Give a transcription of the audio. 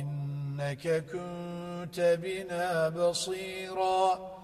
إنك كنت بنا بصيراً